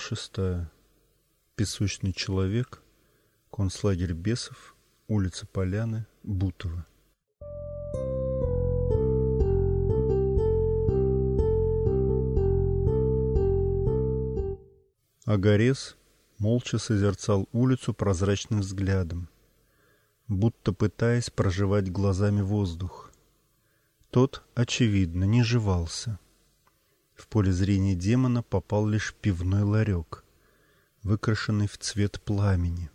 Шестая. Песочный человек. Концлагерь бесов. Улица Поляны. Бутово. Агарес молча созерцал улицу прозрачным взглядом, будто пытаясь проживать глазами воздух. Тот, очевидно, не жевался — в поле зрения демона попал лишь пивной ларек, выкрашенный в цвет пламени.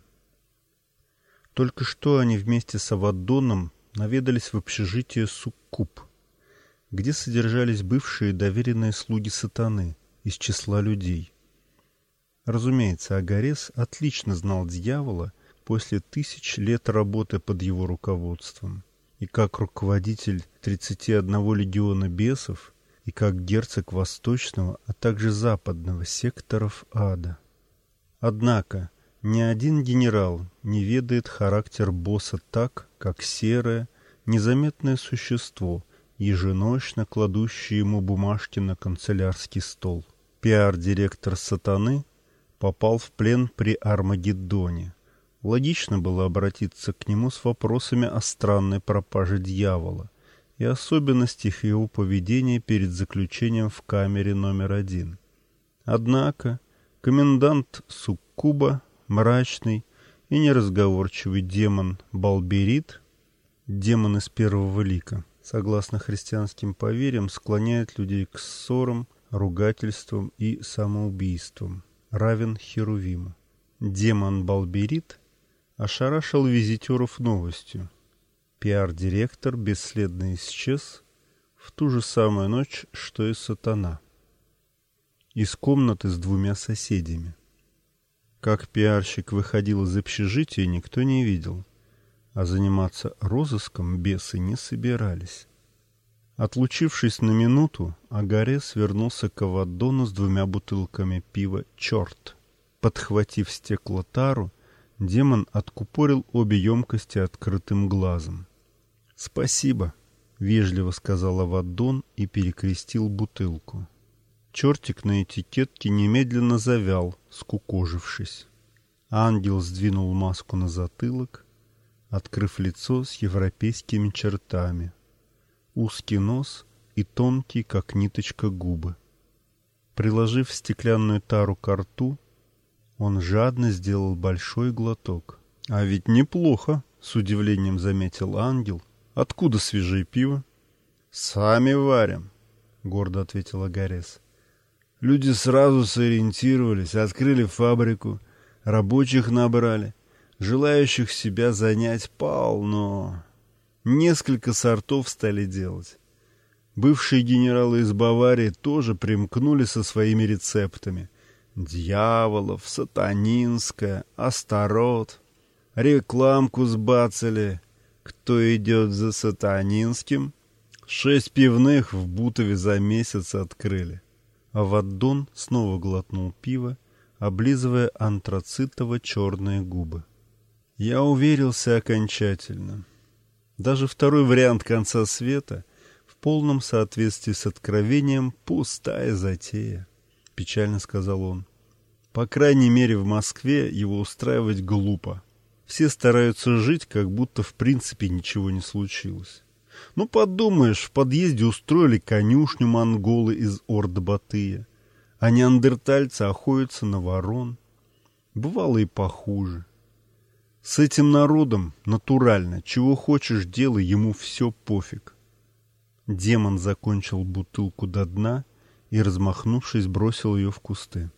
Только что они вместе с Авадоном наведались в общежитие Суккуб, где содержались бывшие доверенные слуги сатаны из числа людей. Разумеется, Агарес отлично знал дьявола после тысяч лет работы под его руководством. И как руководитель 31 легиона бесов и как герцог восточного, а также западного секторов ада. Однако ни один генерал не ведает характер босса так, как серое, незаметное существо, еженочно кладущее ему бумажки на канцелярский стол. Пиар-директор сатаны попал в плен при Армагеддоне. Логично было обратиться к нему с вопросами о странной пропаже дьявола, и особенностях его поведения перед заключением в камере номер один. Однако комендант Суккуба, мрачный и неразговорчивый демон Балберит, демон из первого лика, согласно христианским поверьям, склоняет людей к ссорам, ругательствам и самоубийствам, равен Херувиму. Демон Балберит ошарашил визитеров новостью – Пиар-директор бесследно исчез в ту же самую ночь, что и сатана. Из комнаты с двумя соседями. Как пиарщик выходил из общежития, никто не видел, а заниматься розыском бесы не собирались. Отлучившись на минуту, Агарес вернулся к Авадону с двумя бутылками пива «Черт». Подхватив стекло-тару, демон откупорил обе емкости открытым глазом. «Спасибо», — вежливо сказал Авадон и перекрестил бутылку. Чертик на этикетке немедленно завял, скукожившись. Ангел сдвинул маску на затылок, открыв лицо с европейскими чертами. Узкий нос и тонкий, как ниточка, губы. Приложив стеклянную тару к рту, он жадно сделал большой глоток. «А ведь неплохо!» — с удивлением заметил ангел, Откуда свежее пиво? Сами варим, гордо ответил Агарес. Люди сразу сориентировались, открыли фабрику, рабочих набрали, желающих себя занять полно. Несколько сортов стали делать. Бывшие генералы из Баварии тоже примкнули со своими рецептами. Дьяволов, сатанинская, Астарот. Рекламку сбацали, кто идет за сатанинским? Шесть пивных в Бутове за месяц открыли. А Ваддон снова глотнул пиво, облизывая антрацитово-черные губы. Я уверился окончательно. Даже второй вариант конца света в полном соответствии с откровением пустая затея, печально сказал он. По крайней мере, в Москве его устраивать глупо. Все стараются жить, как будто в принципе ничего не случилось. Ну, подумаешь, в подъезде устроили конюшню монголы из Орд-Батыя, а неандертальцы охотятся на ворон. Бывало и похуже. С этим народом натурально, чего хочешь делай, ему все пофиг. Демон закончил бутылку до дна и, размахнувшись, бросил ее в кусты.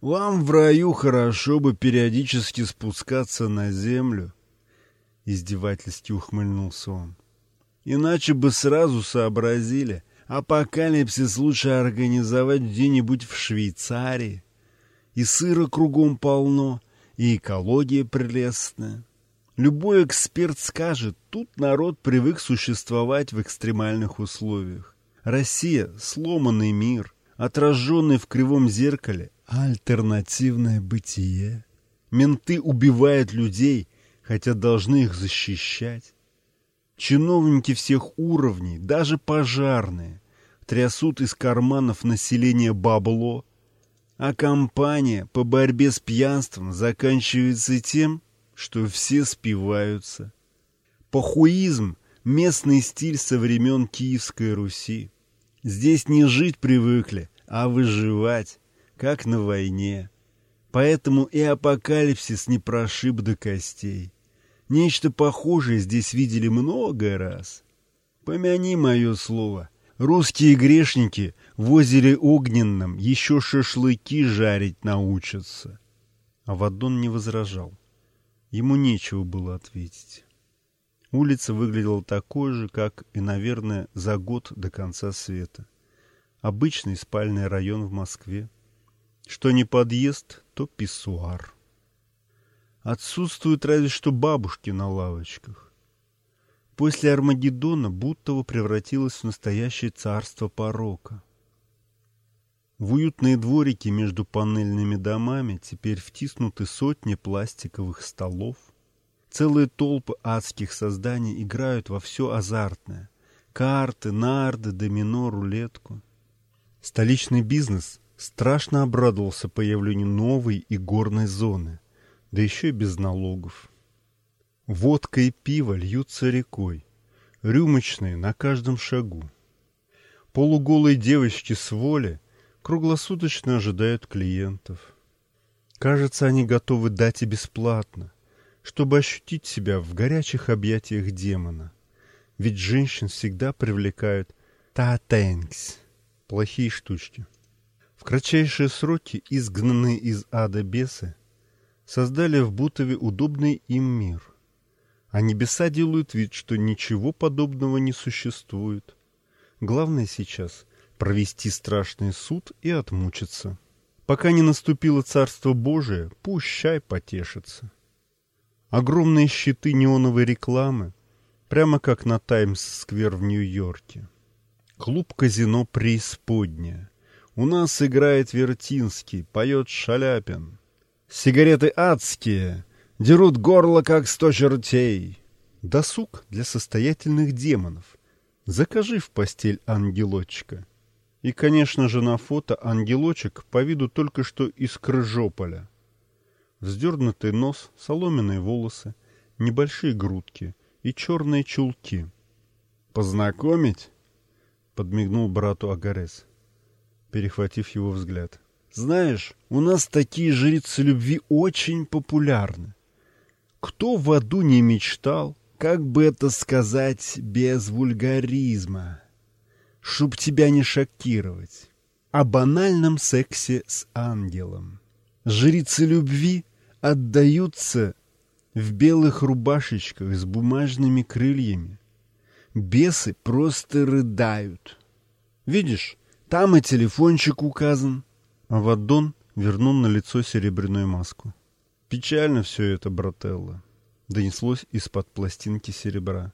Вам в раю хорошо бы периодически спускаться на землю, — издевательски ухмыльнулся он. Иначе бы сразу сообразили, апокалипсис лучше организовать где-нибудь в Швейцарии. И сыра кругом полно, и экология прелестная. Любой эксперт скажет, тут народ привык существовать в экстремальных условиях. Россия — сломанный мир, отраженный в кривом зеркале, Альтернативное бытие. Менты убивают людей, хотя должны их защищать. Чиновники всех уровней, даже пожарные, трясут из карманов населения бабло. А кампания по борьбе с пьянством заканчивается тем, что все спиваются. Похуизм — местный стиль со времен Киевской Руси. Здесь не жить привыкли, а выживать, как на войне. Поэтому и апокалипсис не прошиб до костей. Нечто похожее здесь видели много раз. Помяни мое слово. Русские грешники в озере Огненном еще шашлыки жарить научатся. Авадон не возражал. Ему нечего было ответить. Улица выглядела такой же, как и, наверное, за год до конца света. Обычный спальный район в Москве. Что не подъезд, то писсуар. Отсутствуют разве что бабушки на лавочках. После Армагеддона Буттово превратилось в настоящее царство порока. В уютные дворики между панельными домами теперь втиснуты сотни пластиковых столов. Целые толпы адских созданий играют во все азартное. Карты, нарды, домино, рулетку. Столичный бизнес страшно обрадовался появлению новой и горной зоны – да еще и без налогов. Водка и пиво льются рекой, рюмочные на каждом шагу. Полуголые девочки с воли круглосуточно ожидают клиентов. Кажется, они готовы дать и бесплатно, чтобы ощутить себя в горячих объятиях демона. Ведь женщин всегда привлекают «та тэнкс» — плохие штучки. В кратчайшие сроки изгнанные из ада бесы создали в Бутове удобный им мир. А небеса делают вид, что ничего подобного не существует. Главное сейчас — провести страшный суд и отмучиться. Пока не наступило Царство Божие, пущай потешится. Огромные щиты неоновой рекламы, прямо как на Таймс-сквер в Нью-Йорке. Клуб-казино «Преисподняя». У нас играет Вертинский, поет Шаляпин. Сигареты адские, дерут горло, как сто чертей. Досуг для состоятельных демонов. Закажи в постель ангелочка. И, конечно же, на фото ангелочек по виду только что из Крыжополя. Вздернутый нос, соломенные волосы, небольшие грудки и черные чулки. «Познакомить?» — подмигнул брату Агарес, перехватив его взгляд. Знаешь, у нас такие жрицы любви очень популярны. Кто в аду не мечтал, как бы это сказать без вульгаризма, чтоб тебя не шокировать, о банальном сексе с ангелом. Жрицы любви отдаются в белых рубашечках с бумажными крыльями. Бесы просто рыдают. Видишь, там и телефончик указан, Авадон вернул на лицо серебряную маску. «Печально все это, брателло», — донеслось из-под пластинки серебра.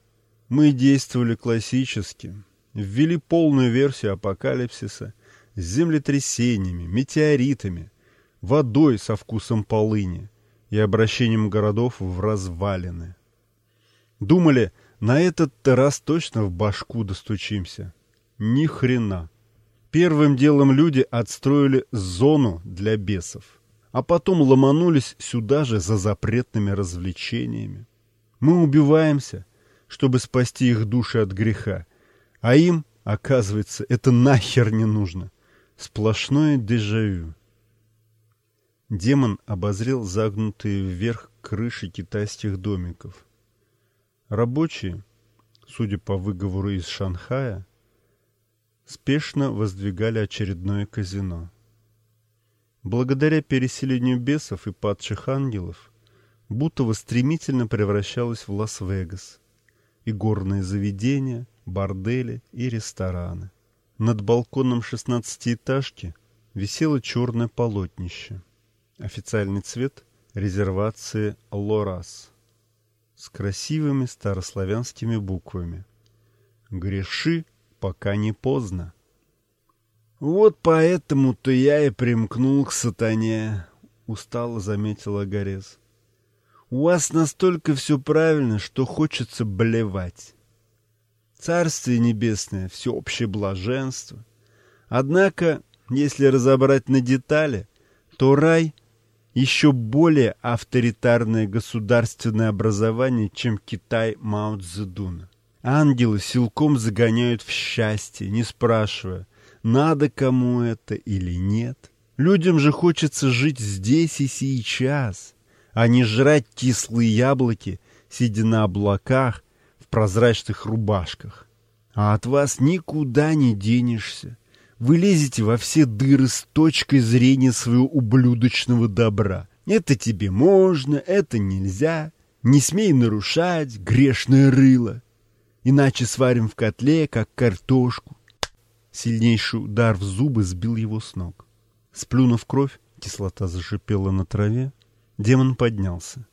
«Мы действовали классически, ввели полную версию апокалипсиса с землетрясениями, метеоритами, водой со вкусом полыни и обращением городов в развалины. Думали, на этот раз точно в башку достучимся. Ни хрена. Первым делом люди отстроили зону для бесов, а потом ломанулись сюда же за запретными развлечениями. Мы убиваемся, чтобы спасти их души от греха, а им, оказывается, это нахер не нужно. Сплошное дежавю. Демон обозрел загнутые вверх крыши китайских домиков. Рабочие, судя по выговору из Шанхая, спешно воздвигали очередное казино. Благодаря переселению бесов и падших ангелов, Бутово стремительно превращалось в Лас-Вегас. И горные заведения, бордели и рестораны. Над балконом шестнадцатиэтажки висело черное полотнище. Официальный цвет резервации «Лорас» с красивыми старославянскими буквами. «Греши пока не поздно. «Вот поэтому-то я и примкнул к сатане», — устало заметила Горез. «У вас настолько все правильно, что хочется блевать. Царствие небесное, всеобщее блаженство. Однако, если разобрать на детали, то рай — еще более авторитарное государственное образование, чем Китай Мао Цзэдуна. Ангелы силком загоняют в счастье, не спрашивая, надо кому это или нет. Людям же хочется жить здесь и сейчас, а не жрать кислые яблоки, сидя на облаках в прозрачных рубашках. А от вас никуда не денешься. Вы лезете во все дыры с точкой зрения своего ублюдочного добра. Это тебе можно, это нельзя. Не смей нарушать, грешное рыло. Иначе сварим в котле, как картошку. Сильнейший удар в зубы сбил его с ног. Сплюнув кровь, кислота зашипела на траве. Демон поднялся.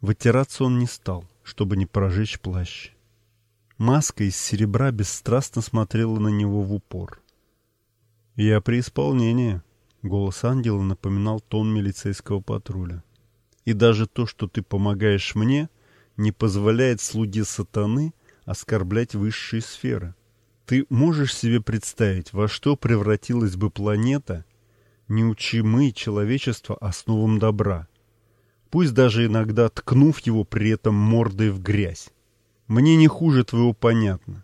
Вытираться он не стал, чтобы не прожечь плащ. Маска из серебра бесстрастно смотрела на него в упор. «Я при исполнении», — голос ангела напоминал тон милицейского патруля. «И даже то, что ты помогаешь мне, не позволяет слуге сатаны оскорблять высшие сферы. Ты можешь себе представить, во что превратилась бы планета, не учи мы человечество основам добра, пусть даже иногда ткнув его при этом мордой в грязь. Мне не хуже твоего понятно.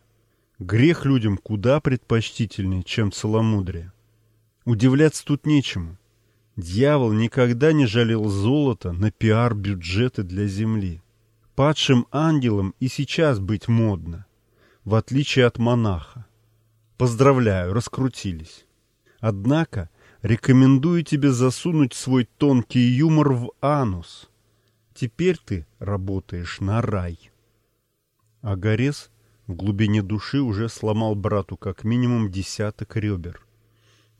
Грех людям куда предпочтительнее, чем целомудрие. Удивляться тут нечему. Дьявол никогда не жалел золота на пиар-бюджеты для земли. Падшим ангелам и сейчас быть модно, в отличие от монаха. Поздравляю, раскрутились. Однако рекомендую тебе засунуть свой тонкий юмор в анус. Теперь ты работаешь на рай. А Горес в глубине души уже сломал брату как минимум десяток ребер.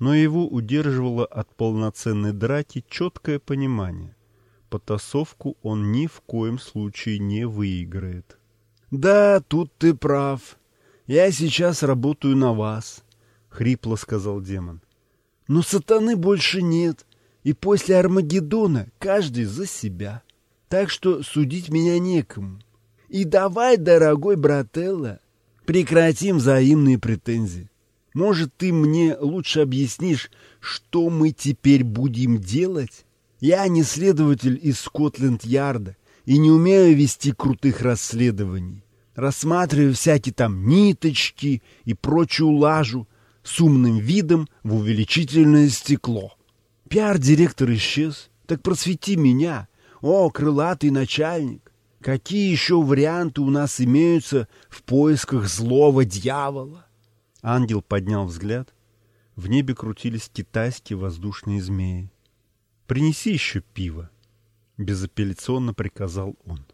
Но его удерживало от полноценной драки четкое понимание. Потасовку он ни в коем случае не выиграет. «Да, тут ты прав. Я сейчас работаю на вас», — хрипло сказал демон. «Но сатаны больше нет, и после Армагеддона каждый за себя. Так что судить меня некому. И давай, дорогой брателло, прекратим взаимные претензии. Может, ты мне лучше объяснишь, что мы теперь будем делать? Я не следователь из Скотленд-Ярда и не умею вести крутых расследований. Рассматриваю всякие там ниточки и прочую лажу с умным видом в увеличительное стекло. Пиар-директор исчез. Так просвети меня, о, крылатый начальник. Какие еще варианты у нас имеются в поисках злого дьявола? Ангел поднял взгляд. В небе крутились китайские воздушные змеи. «Принеси еще пиво», — безапелляционно приказал он.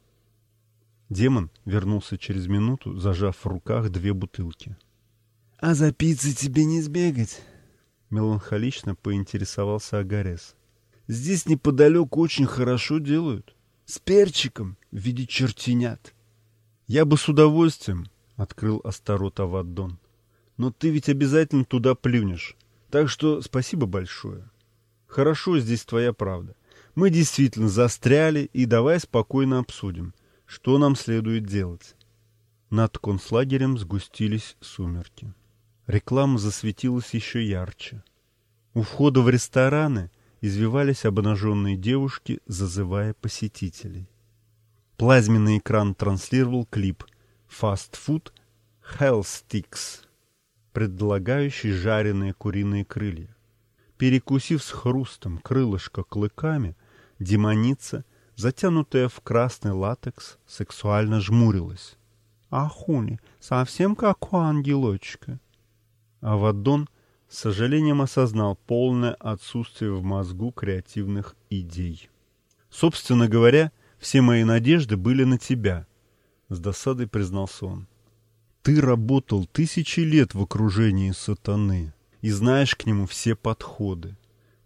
Демон вернулся через минуту, зажав в руках две бутылки. «А за пиццей тебе не сбегать?» Меланхолично поинтересовался Агарес. «Здесь неподалеку очень хорошо делают. С перчиком в виде чертенят. Я бы с удовольствием открыл Астарот Аваддон. Но ты ведь обязательно туда плюнешь. Так что спасибо большое. Хорошо здесь твоя правда. Мы действительно застряли, и давай спокойно обсудим, что нам следует делать. Над концлагерем сгустились сумерки. Реклама засветилась еще ярче. У входа в рестораны извивались обнаженные девушки, зазывая посетителей. Плазменный экран транслировал клип «Fast Food Hell Sticks», предлагающий жареные куриные крылья. Перекусив с хрустом крылышко клыками, демоница, затянутая в красный латекс, сексуально жмурилась. «Ахуни, совсем как у ангелочка!» Авадон с сожалением осознал полное отсутствие в мозгу креативных идей. «Собственно говоря, все мои надежды были на тебя», — с досадой признался он. «Ты работал тысячи лет в окружении сатаны и знаешь к нему все подходы.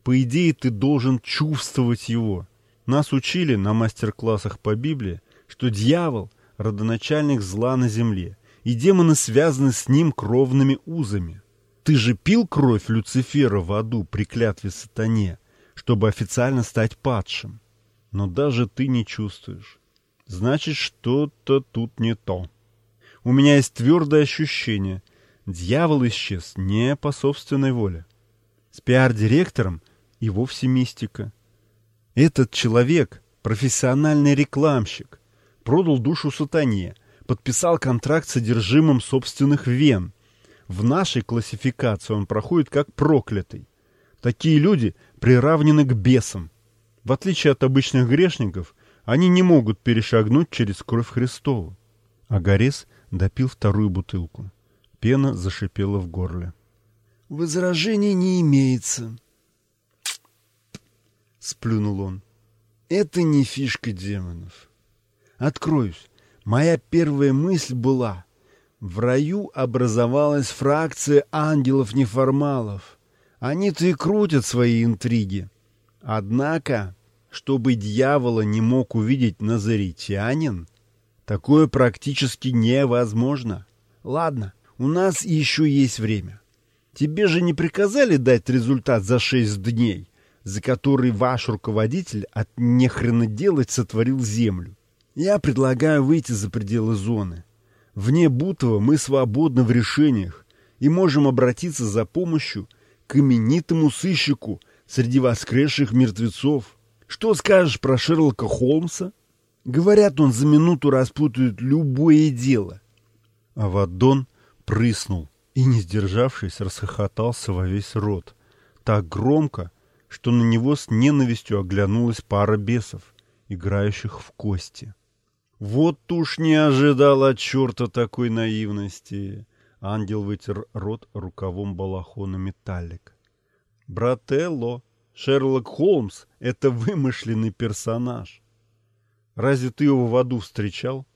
По идее, ты должен чувствовать его. Нас учили на мастер-классах по Библии, что дьявол — родоначальник зла на земле, и демоны связаны с ним кровными узами. Ты же пил кровь Люцифера в аду при клятве сатане, чтобы официально стать падшим. Но даже ты не чувствуешь. Значит, что-то тут не то. У меня есть твердое ощущение. Дьявол исчез не по собственной воле. С пиар-директором и вовсе мистика. Этот человек — профессиональный рекламщик, продал душу сатане, подписал контракт с содержимым собственных вен. В нашей классификации он проходит как проклятый. Такие люди приравнены к бесам. В отличие от обычных грешников, они не могут перешагнуть через кровь Христову. Агарес допил вторую бутылку. Пена зашипела в горле. «Возражений не имеется», — сплюнул он. «Это не фишка демонов. Откроюсь. Моя первая мысль была, в раю образовалась фракция ангелов-неформалов. Они-то и крутят свои интриги. Однако, чтобы дьявола не мог увидеть назаритянин, такое практически невозможно. Ладно, у нас еще есть время. Тебе же не приказали дать результат за шесть дней, за который ваш руководитель от нехрена делать сотворил землю. Я предлагаю выйти за пределы зоны. Вне Бутова мы свободны в решениях и можем обратиться за помощью к именитому сыщику среди воскресших мертвецов. Что скажешь про Шерлока Холмса? Говорят, он за минуту распутает любое дело. Авадон прыснул и, не сдержавшись, расхохотался во весь рот. Так громко, что на него с ненавистью оглянулась пара бесов, играющих в кости. Вот уж не ожидал от черта такой наивности. Ангел вытер рот рукавом балахона металлик. Брателло, Шерлок Холмс — это вымышленный персонаж. Разве ты его в аду встречал?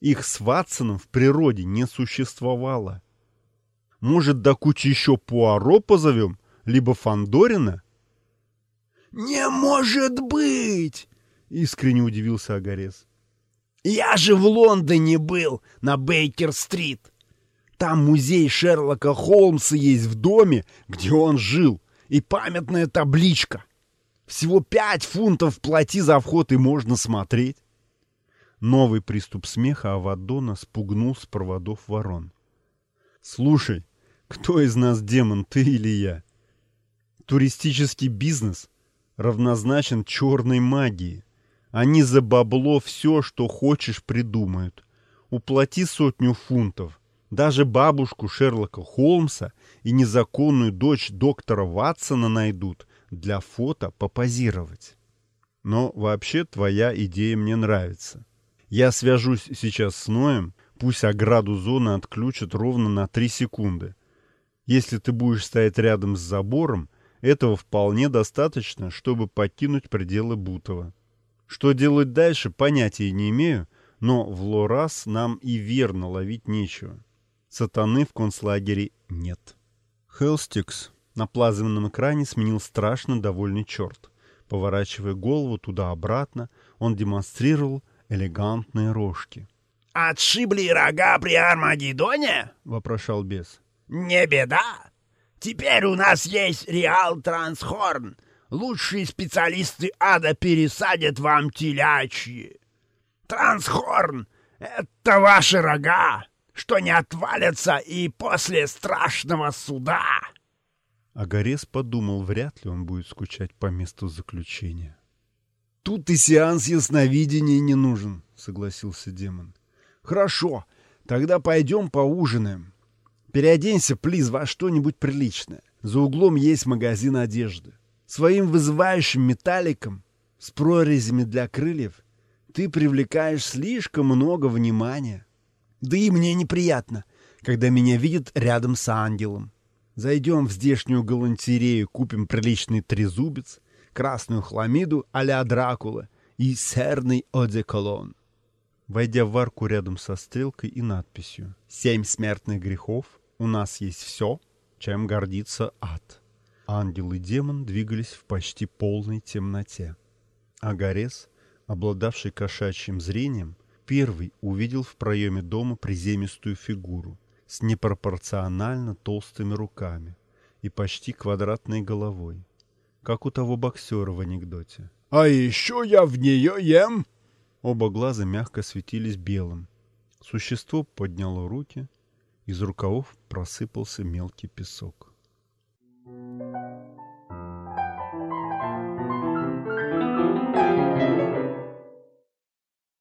Их с Ватсоном в природе не существовало. Может, до кучи еще Пуаро позовем, либо Фандорина? «Не может быть!» — искренне удивился Агарес. «Я же в Лондоне был, на Бейкер-стрит. Там музей Шерлока Холмса есть в доме, где он жил, и памятная табличка. Всего пять фунтов плати за вход, и можно смотреть». Новый приступ смеха Авадона спугнул с проводов ворон. «Слушай, кто из нас демон, ты или я? Туристический бизнес равнозначен черной магии. Они за бабло все, что хочешь, придумают. Уплати сотню фунтов. Даже бабушку Шерлока Холмса и незаконную дочь доктора Ватсона найдут для фото попозировать. Но вообще твоя идея мне нравится. Я свяжусь сейчас с Ноем, пусть ограду зоны отключат ровно на 3 секунды. Если ты будешь стоять рядом с забором, этого вполне достаточно, чтобы покинуть пределы Бутова. Что делать дальше, понятия не имею, но в Лорас нам и верно ловить нечего. Сатаны в концлагере нет. Хелстикс на плазменном экране сменил страшно довольный черт. Поворачивая голову туда-обратно, он демонстрировал элегантные рожки. «Отшибли рога при Армагеддоне?» — вопрошал бес. «Не беда. Теперь у нас есть Реал Трансхорн. Лучшие специалисты ада пересадят вам телячьи. Трансхорн — это ваши рога, что не отвалятся и после страшного суда». Агарес подумал, вряд ли он будет скучать по месту заключения. «Тут и сеанс ясновидения не нужен», — согласился демон. «Хорошо, тогда пойдем поужинаем. Переоденься, плиз, во что-нибудь приличное. За углом есть магазин одежды. Своим вызывающим металликом с прорезями для крыльев ты привлекаешь слишком много внимания. Да и мне неприятно, когда меня видят рядом с ангелом. Зайдем в здешнюю галантерею, купим приличный трезубец, красную хламиду а-ля Дракула и серный одеколон. Войдя в арку рядом со стрелкой и надписью «Семь смертных грехов», у нас есть все, чем гордится ад. Ангел и демон двигались в почти полной темноте. Агарес, обладавший кошачьим зрением, первый увидел в проеме дома приземистую фигуру с непропорционально толстыми руками и почти квадратной головой, как у того боксера в анекдоте. «А еще я в нее ем!» Оба глаза мягко светились белым. Существо подняло руки из рукавов просыпался мелкий песок. Thank you.